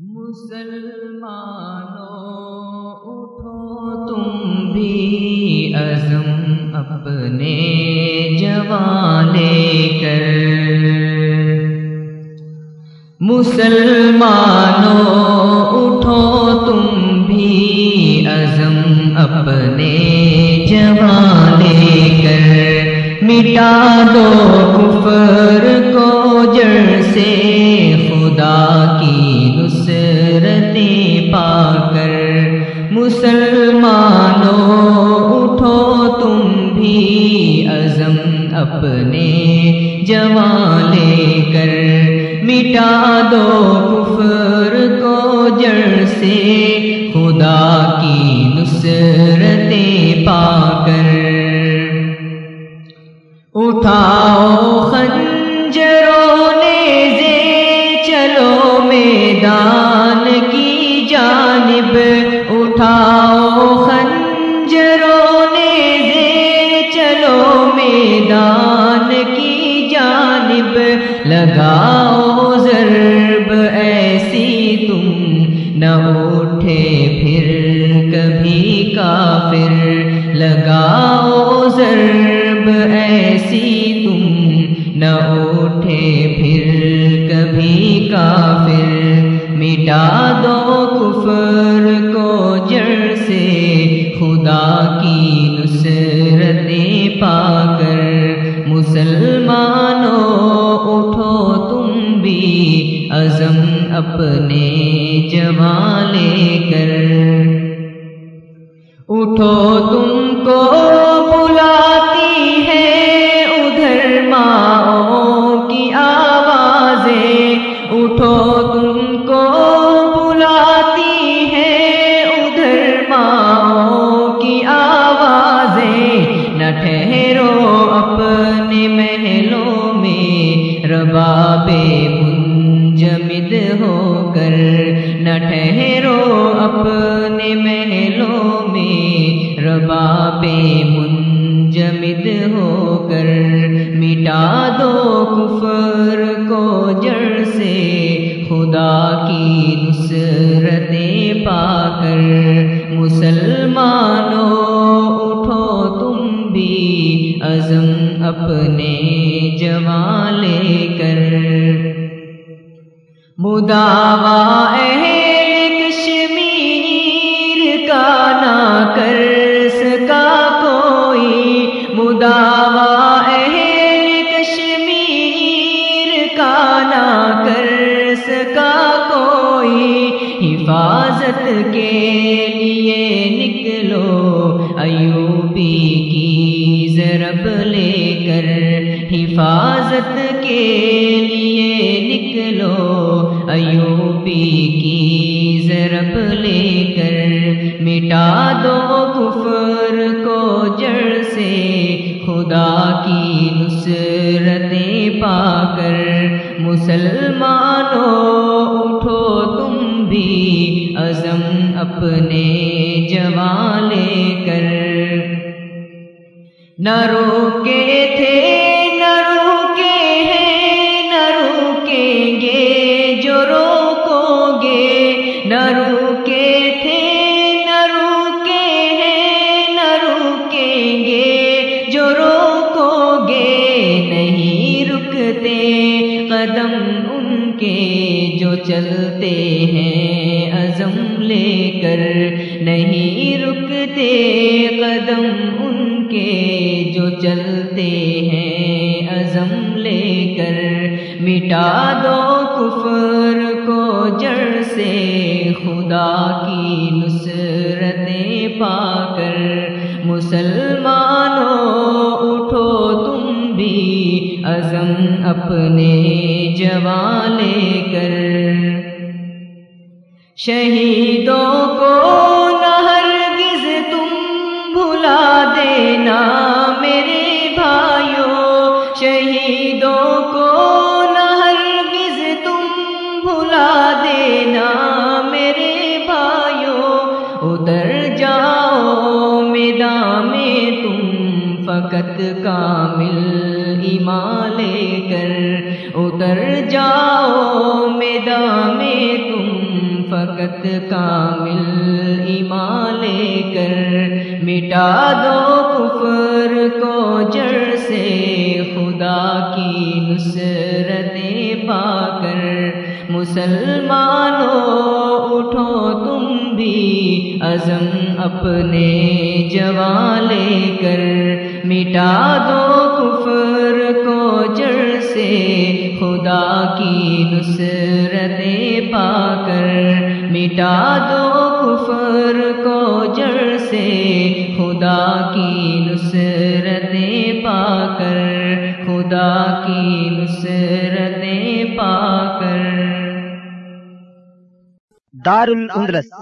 مسلمانوں اٹھو، تم بھی عزم اپنے جوان لے کر۔ مسلمانوں اٹھو، تم بھی عزم اپنے جوان لے کر۔ مٹا دو کفر کو جڑ سے خدا کی مسلمانوں، اٹھو تم بھی عزم اپنے جوان لے کر۔ مٹا دو کفر کو جڑ سے، خدا کی نصرتیں پا کر۔ اٹھاؤ خنجروں نے چلو میدان۔ میدان کی جانب لگاؤ ضرب ایسی تم نہ اٹھے پھر کبھی کافر لگاؤ ضرب ایسی تم نہ اٹھے پھر کبھی کافر مٹا دو کفر کو جڑ سے خدا کی نصرتیں پا کر مسلمانوں اٹھو تم بھی۔ عزم اپنے جمالے لے کر۔ اٹھو تم رباب منجمد ہو کر نہ ٹھہرو اپنے محلوں میں رباب منجمد ہو کر مٹا دو کفر کو جڑ سے خدا کی نصرتیں پا کر مسلمانوں اٹھو تم بھی عزم اپنے جوان لے کر۔ مداوا اہل کشمیر کا نہ کر سکا کوئی۔ مداوا اہل کشمیر کا نہ کر سکا کوئی۔ حفاظت کے لیے نکلو۔ ایوبی کی ضرب لے کر۔ حفاظت کے لیے نکلو ایوبی کی ضرب لے کر مٹا دو کفر کو جڑ سے، خدا کی نصرتیں پا کر۔ مسلمانوں، اٹھو تم بھی عزم اپنے جوان لے کر۔ نہ روکے تھے چلتے ہیں عزم لے کر، نہیں رکتے قدم ان کے جو چلتے ہیں عزم لے کر۔ مٹا دو کفر کو جڑ سے، خدا کی نصرتیں پا کر۔ مسلمانوں، اٹھو تم بھی عزم اپنے جوان لے کر۔ شہیدوں کو نہ ہرگز تم بھلا دینا میرے بھائیوں شہیدوں کو نہ ہرگز تم بھلا دینا میرے بھائیوں ادھر جاؤ میدان میں تم فقط کامل ایمان لے کر۔ اتر جاؤ میدان میں تم طاقت کامل ایمان لے کر مٹا دو کفر کو جڑ سے خدا کی نصرتیں پا کر۔ مسلمانوں، اٹھو تم بھی عزم اپنے جوان لے کر۔ مٹا دو کفر کو جڑ سے خدا کی نصرت پا کر مٹا دو کفر کو جڑ سے خدا کی نصرت پا کر خدا کی نصرت پا کر دار الاندلس